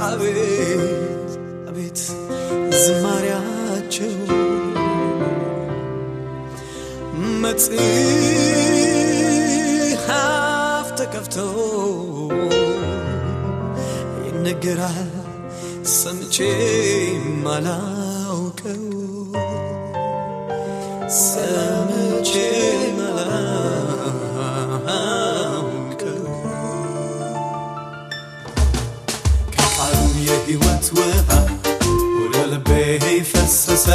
አቤት አቤት ዝማሪያቸው መጽሐፍ ተከፍቶ ይነገራል። ሰምቼ ማላውቀው ሰምቼ ውሃ ወደ ልቤ ፈሰሰ።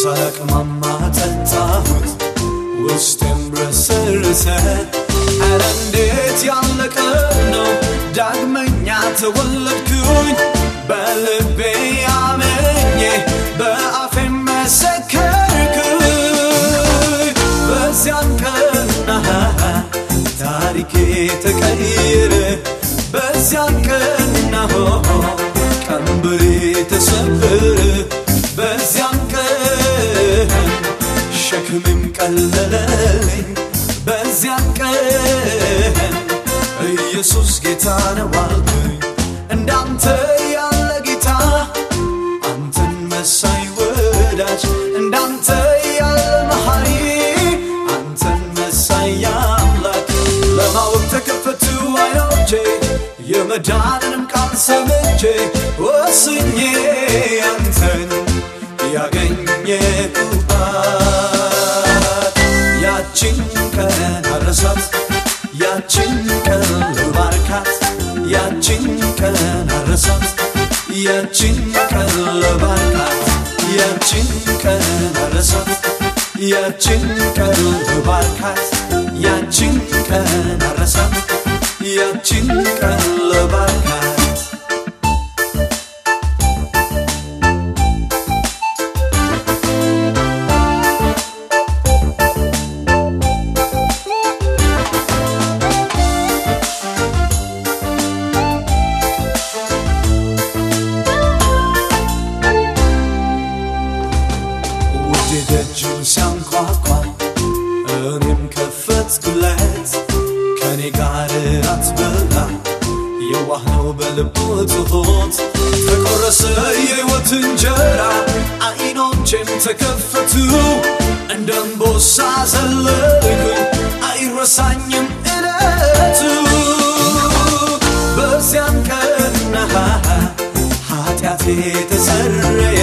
ሳቅማማ ጠጣሁት ውስጤም ረሰረሰ። ኧረ እንዴት ያለ ነው! ዳግመኛ ተወለድኩኝ። በልቤ አመኜ በአፌም መሰከርኩኝ። በዚያን ቀን ታሪኬ ተቀየረ። በዚያን ቀን ቀለለልኝ በዚያን ቀን። ኢየሱስ ጌታ ነው አልኩኝ እንዳንተ ያለ ጌታ አንተን መሳይ ወዳጅ እንዳንተ ያለ መሐሪ አንተን መሳይ አምላክ። ለማወቅ ተከፈቱ አይኖቼ የመዳንንም ቃል ሰምቼ ወስኜ አንተን ያገኘሁባት ያችን ቀን አረሳት ያችን ቀን ልባርካት ያችን ቀን አረሳት ያችን ቀን ልባርካት ያችን ቀን አረሳት ያችን ቀን ልባርካት ደጁን ሲያንኳኳ እኔም ከፈትኩለት ከኔ ጋር እራት በላ የዋህ ነው በልቡ ትሁት። ተቆረሰ የሕይወት እንጀራ አይኖቼም ተከፈቱ። እንደ እምቦሳ ዘለልኩኝ አይረሳኝም እለቱ። በዚያን ቀን ኃጢአቴ ተሰረየ።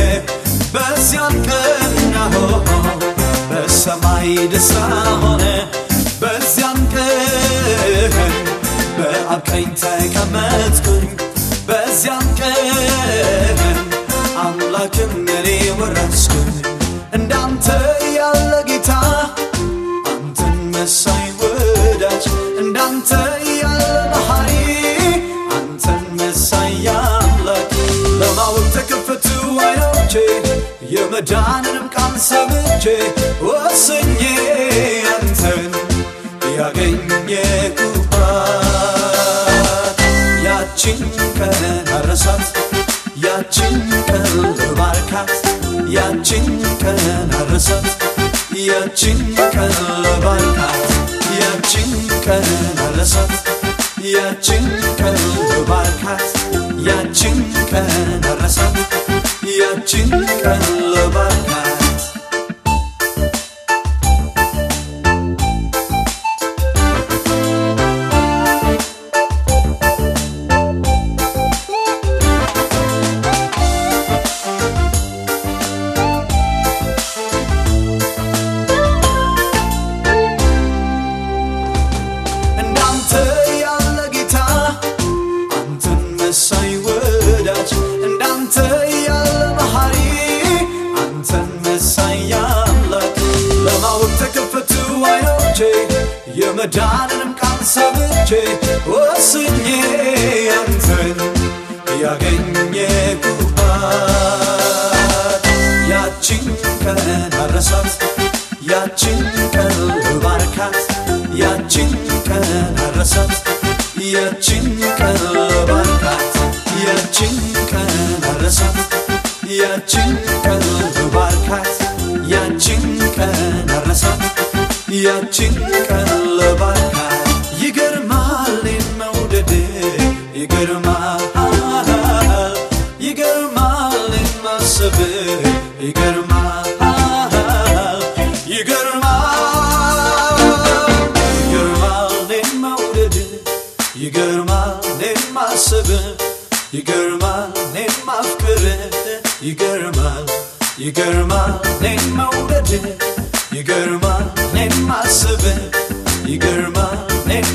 በዚያን ቀን በሰማይ ደስታ ሆነ። በዚያን ቀን በአብ ቀኝ ተቀመጥኩኝ። በዚያን ቀን አምላክም እኔ ወረስኩኝ። እንዳንተ ያለ የመዳንንም ቃል ሰምቼ ወስኜ አንተን ያገኘሁባት ያችን ቀን አረሳት ያችን ቀን ልባርካት ያችን ቀን አረሳት ያችን ቀን ልባርካት ያችን ቀን አረሳት ያችን ቀን ልባርካት ያችን ቀን አረሳት ያችን ቀን አንተ ያለ ጌታ አንተን መሳይ ወዳጅ እንዳንተ ያለ ባህሪ አንተን መሳይ አምላክ። ለማወቅ ተከፈቱ አይኖቼ የመዳንንም ቃል ሰምቼ ወስኜ አንተን ያገኘኩባት ያችን ቀን አረሳት ያችን ቀን አረሳት ያችን ቀን ባርካት ያችን ቀን አረሳት ያችን ቀን ባርካት ቀን አረሳት ያችን ቀን ይገርማል ይገርማል ማሰብ ይገርማል ማሰብ ይገርማል ማፍቀር ይገርማል ይገርማል መውደድ ይገርማል ማሰብ ይገርማል ማፍቀር